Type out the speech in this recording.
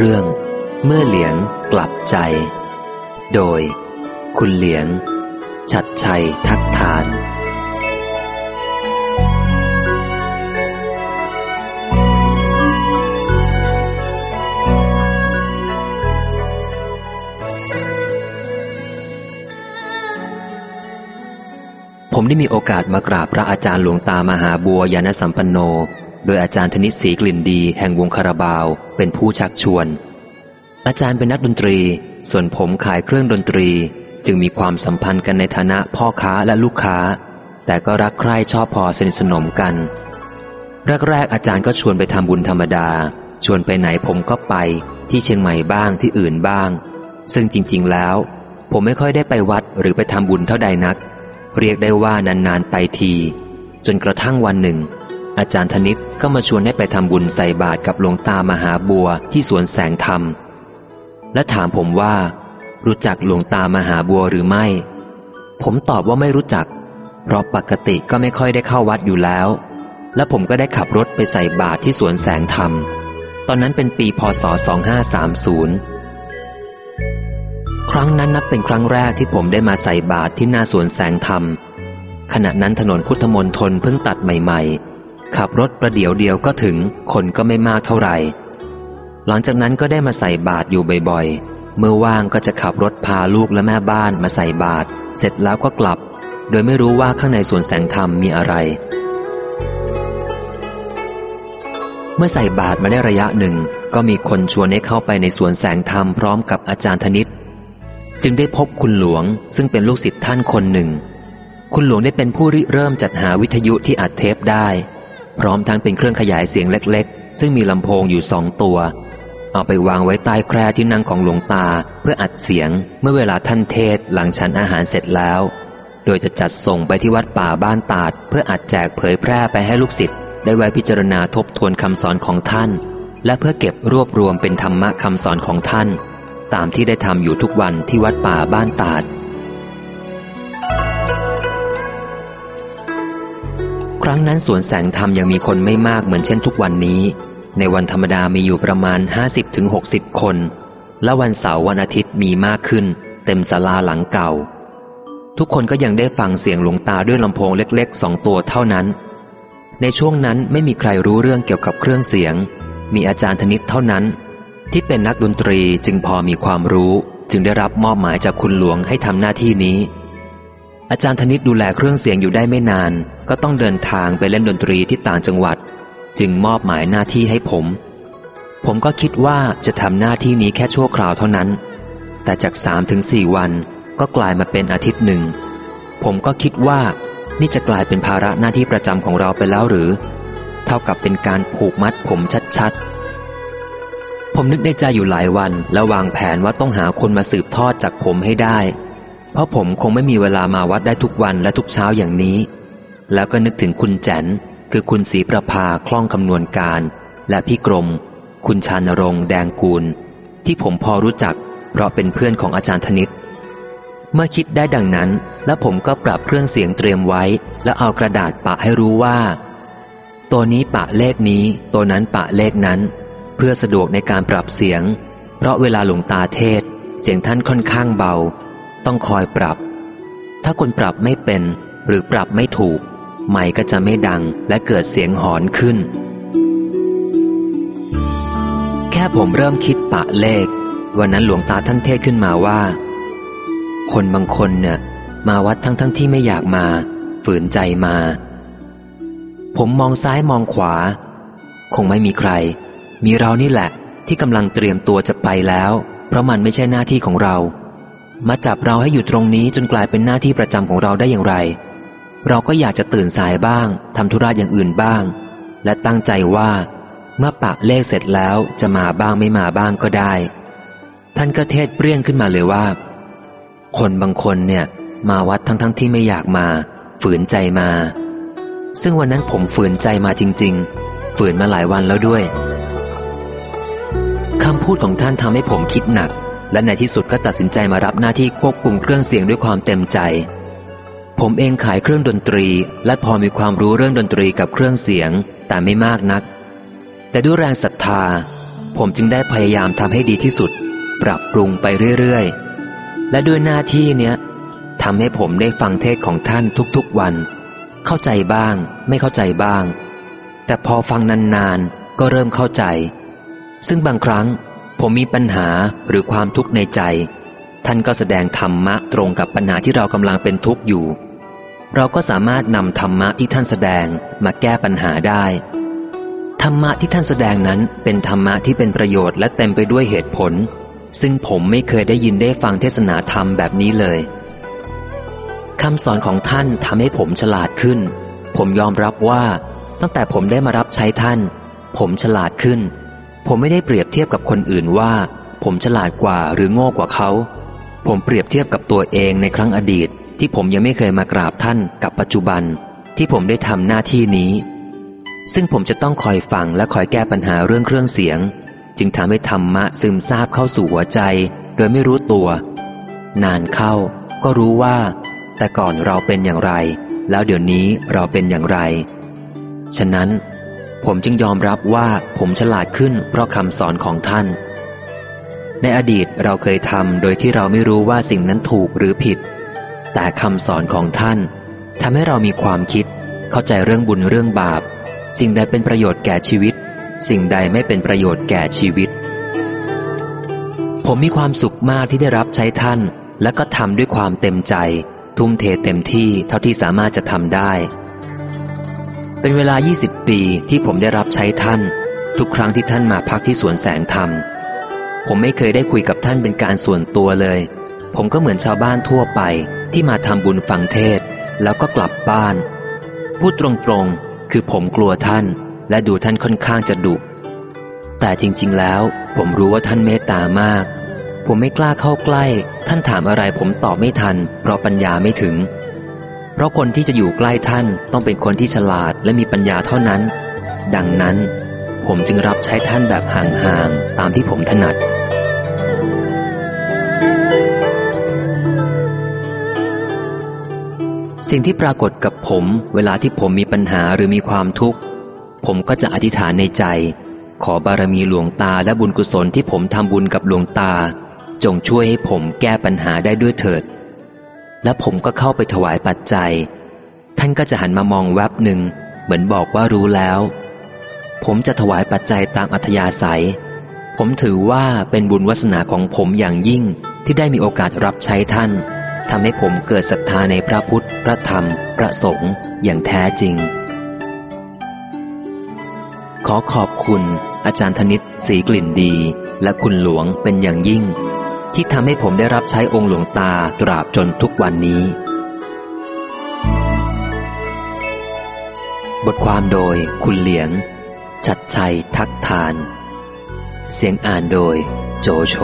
เรื่องเมื่อเหลียงกลับใจ โดย คุณเหลียง ชัดชัยทักทาน ผมได้มีโอกาสมากราบพระอาจารย์หลวงตามหาบัวยานสัมปันโน โดยอาจารย์ธนิศรีกลิ่นดีแห่งวงคาราบาว เป็นผู้ชักชวน อาจารย์เป็นนักดนตรี ส่วนผมขายเครื่องดนตรี จึงมีความสัมพันธ์กันในฐานะพ่อค้าและลูกค้า แต่ก็รักใคร่ชอบพอสนิทสนมกันแรกๆอาจารย์ก็ชวนไปทำบุญธรรมดา ชวนไปไหนผมก็ไป ที่เชียงใหม่บ้างที่อื่นบ้าง ซึ่งจริง ๆ แล้ว ผมไม่ค่อยได้ไปวัดหรือไปทำบุญเท่าใดนัก เรียกได้ว่านานๆไปที จนกระทั่งวันหนึ่ง อาจารย์ธนิตก็มาชวนให้ไปทำบุญใส่บาตรกับหลวงตามหาบัวที่สวนแสงธรรม และถามผมว่า รู้จักหลวงตามหาบัวหรือไม่ ผมตอบว่าไม่รู้จัก เพราะปกติก็ไม่ค่อยได้เข้าวัดอยู่แล้ว และผมก็ได้ขับรถไปใส่บาตรที่สวนแสงธรรม ตอนนั้นเป็นปีพศ 2530 ครั้งนั้นนับเป็นครั้งแรกที่ผมได้มาใส่บาตรที่หน้าสวนแสงธรรมขณะนั้นถนนพุทธมนตรเพิ่งตัดใหม่ๆ ขับรถประเดี๋ยวเดียวก็ถึง คนก็ไม่มากเท่าไหร่ หลังจากนั้นก็ได้มาใส่บาตรอยู่บ่อยๆ เมื่อว่างก็จะขับรถพาลูกและแม่บ้านมาใส่บาตรเสร็จแล้วก็กลับ โดยไม่รู้ว่าข้างในสวนแสงธรรมมีอะไร เมื่อใส่บาตรมาได้ระยะหนึ่ง ก็มีคนชวนให้เข้าไปในสวนแสงธรรมพร้อมกับอาจารย์ธนิตจึงได้พบคุณหลวง ซึ่งเป็นลูกศิษย์ท่านคนหนึ่ง คุณหลวงได้เป็นผู้ริเริ่มจัดหาวิทยุที่อัดเทปได้ พร้อมทั้งเป็นเครื่องขยายเสียงเล็ก ๆ ซึ่งมีลำโพงอยู่สองตัว เอาไปวางไว้ใต้แคร่ที่นั่งของหลวงตาเพื่ออัดเสียงเมื่อเวลาท่านเทศหลังฉันอาหารเสร็จแล้ว โดยจะจัดส่งไปที่วัดป่าบ้านตาด เพื่ออัดแจกเผยแพร่ไปให้ลูกศิษย์ได้ไว้พิจารณาทบทวนคำสอนของท่าน และเพื่อเก็บรวบรวมเป็นธรรมะคำสอนของท่าน ตามที่ได้ทำอยู่ทุกวันที่วัดป่าบ้านตาด ครั้งนั้นสวนแสงธรรมยังมีคนไม่มากเหมือนเช่นทุกวันนี้ ในวันธรรมดามีอยู่ประมาณ 50-60 คน และวันเสาร์วันอาทิตย์มีมากขึ้น เต็มศาลาหลังเก่า ทุกคนก็ยังได้ฟังเสียงหลวงตาด้วยลำโพงเล็กๆสองตัวเท่านั้น ในช่วงนั้นไม่มีใครรู้เรื่องเกี่ยวกับเครื่องเสียง มีอาจารย์ธนิตเท่านั้น ที่เป็นนักดนตรีจึงพอมีความรู้ จึงได้รับมอบหมายจากคุณหลวงให้ทำหน้าที่นี้ อาจารย์ธนิตดูแลเครื่องเสียงอยู่ได้ไม่นาน ก็ต้องเดินทางไปเล่นดนตรีที่ต่างจังหวัด จึงมอบหมายหน้าที่ให้ผม ผมก็คิดว่าจะทำหน้าที่นี้แค่ชั่วคราวเท่านั้น แต่จากสามถึงสี่วันก็กลายมาเป็นอาทิตย์หนึ่ง ผมก็คิดว่านี่จะกลายเป็นภาระหน้าที่ประจำของเราไปแล้วหรือ เท่ากับเป็นการผูกมัดผมชัดๆ ผมนึกในใจอยู่หลายวัน และวางแผนว่าต้องหาคนมาสืบทอดจากผมให้ได้ เพราะผมคงไม่มีเวลามาวัดได้ทุกวันและทุกเช้าอย่างนี้ แล้วก็นึกถึงคุณแจนคือคุณศรีประภาคล่องคำนวณการ และพี่กรม คุณชานรงแดงกูล ที่ผมพอรู้จัก เพราะเป็นเพื่อนของอาจารย์ธนิตเมื่อคิดได้ดังนั้น และผมก็ปรับเครื่องเสียงเตรียมไว้ แล้วเอากระดาษปะให้รู้ว่า ตัวนี้ปะเลขนี้ ตัวนั้นปะเลขนั้น เพื่อสะดวกในการปรับเสียง เพราะเวลาหลวงตาเทศ เสียงท่านค่อนข้างเบา ต้องคอยปรับ ถ้าคนปรับไม่เป็นหรือปรับไม่ถูก ไมค์ก็จะไม่ดังและเกิดเสียงหอนขึ้น แค่ผมเริ่มคิดปะเลข วันนั้นหลวงตาท่านเทศขึ้นมาว่า คนบางคนเนี่ย มาวัดทั้งทั้งที่ไม่อยากมา ฝืนใจมา ผมมองซ้ายมองขวา คงไม่มีใคร มีเรานี่แหละ ที่กำลังเตรียมตัวจะไปแล้ว เพราะมันไม่ใช่หน้าที่ของเรา มาจับเราให้อยู่ตรงนี้จนกลายเป็นหน้าที่ประจำของเราได้อย่างไร เราก็อยากจะตื่นสายบ้างทำธุระอย่างอื่นบ้าง และตั้งใจว่า เมื่อปะเลขเสร็จแล้วจะมาบ้างไม่มาบ้างก็ได้ ท่านก็เทศเปรี้ยงขึ้นมาเลยว่า คนบางคนเนี่ย มาวัดทั้งๆทที่ไม่อยากมา ฝืนใจมา ซึ่งวันนั้นผมฝืนใจมาจริง ๆ ฝืนมาหลายวันแล้วด้วยคำพูดของท่านทำให้ผมคิดหนัก และในที่สุดก็ตัดสินใจมารับหน้าที่ควบคุมเครื่องเสียงด้วยความเต็มใจ ผมเองขายเครื่องดนตรี และพอมีความรู้เรื่องดนตรีกับเครื่องเสียง แต่ไม่มากนัก แต่ด้วยแรงศรัทธา ผมจึงได้พยายามทำให้ดีที่สุด ปรับปรุงไปเรื่อยๆ และด้วยหน้าที่เนี้ยทำให้ผมได้ฟังเทศของท่านทุกๆวัน เข้าใจบ้าง ไม่เข้าใจบ้าง แต่พอฟังนานๆ ก็เริ่มเข้าใจ ซึ่งบางครั้งผมมีปัญหาหรือความทุกข์ในใจ ท่านก็แสดงธรรมะตรงกับปัญหาที่เรากำลังเป็นทุกข์อยู่ เราก็สามารถนำธรรมะที่ท่านแสดงมาแก้ปัญหาได้ ธรรมะที่ท่านแสดงนั้นเป็นธรรมะที่เป็นประโยชน์และเต็มไปด้วยเหตุผล ซึ่งผมไม่เคยได้ยินได้ฟังเทศนาธรรมแบบนี้เลยคำสอนของท่านทำให้ผมฉลาดขึ้น ผมยอมรับว่า ตั้งแต่ผมได้มารับใช้ท่าน ผมฉลาดขึ้น ผมไม่ได้เปรียบเทียบกับคนอื่นว่า ผมฉลาดกว่าหรือโง่กว่าเขา ผมเปรียบเทียบกับตัวเองในครั้งอดีต ที่ผมยังไม่เคยมากราบท่านกับปัจจุบัน ที่ผมได้ทำหน้าที่นี้ ซึ่งผมจะต้องคอยฟังและคอยแก้ปัญหาเรื่องเครื่องเสียง จึงทำให้ธรรมะซึมซาบเข้าสู่หัวใจ โดยไม่รู้ตัว นานเข้า ก็รู้ว่า แต่ก่อนเราเป็นอย่างไร แล้วเดี๋ยวนี้เราเป็นอย่างไร ฉะนั้น ผมจึงยอมรับว่าผมฉลาดขึ้นเพราะคำสอนของท่าน ในอดีตเราเคยทำโดยที่เราไม่รู้ว่าสิ่งนั้นถูกหรือผิด แต่คำสอนของท่านทำให้เรามีความคิด เข้าใจเรื่องบุญเรื่องบาป สิ่งใดเป็นประโยชน์แก่ชีวิต สิ่งใดไม่เป็นประโยชน์แก่ชีวิต ผมมีความสุขมากที่ได้รับใช้ท่าน และก็ทำด้วยความเต็มใจ ทุ่มเทเต็มที่เท่าที่สามารถจะทำได้ เป็นเวลา 20 ปีที่ผมได้รับใช้ท่าน ทุกครั้งที่ท่านมาพักที่สวนแสงธรรม ผมไม่เคยได้คุยกับท่านเป็นการส่วนตัวเลย ผมก็เหมือนชาวบ้านทั่วไปที่มาทำบุญฟังเทศ แล้วก็กลับบ้าน พูดตรงๆ คือผมกลัวท่าน และดูท่านค่อนข้างจะดุ แต่จริงๆแล้ว ผมรู้ว่าท่านเมตตามาก ผมไม่กล้าเข้าใกล้ ท่านถามอะไรผมตอบไม่ทัน เพราะปัญญาไม่ถึง เพราะคนที่จะอยู่ใกล้ท่านต้องเป็นคนที่ฉลาดและมีปัญญาเท่านั้น ดังนั้น ผมจึงรับใช้ท่านแบบห่างๆ ตามที่ผมถนัด สิ่งที่ปรากฏกับผมเวลาที่ผมมีปัญหาหรือมีความทุกข์ ผมก็จะอธิษฐานในใจ ขอบารมีหลวงตาและบุญกุศลที่ผมทำบุญกับหลวงตา จงช่วยให้ผมแก้ปัญหาได้ด้วยเถิด และผมก็เข้าไปถวายปัจจัย ท่านก็จะหันมามองแวบหนึ่งเหมือนบอกว่ารู้แล้ว ผมจะถวายปัจจัยตามอัธยาศัย ผมถือว่าเป็นบุญวาสนาของผมอย่างยิ่งที่ได้มีโอกาสรับใช้ท่านทำให้ผมเกิดศรัทธาในพระพุทธ พระธรรม พระสงฆ์อย่างแท้จริง ขอขอบคุณ อาจารย์ธนิตศรีกลิ่นดี และคุณหลวงเป็นอย่างยิ่ง ที่ทำให้ผมได้รับใช้องค์หลวงตาตราบจนทุกวันนี้ บทความโดยคุณเหลียง ชัดชัยทักทาน เสียงอ่านโดย โจโฉ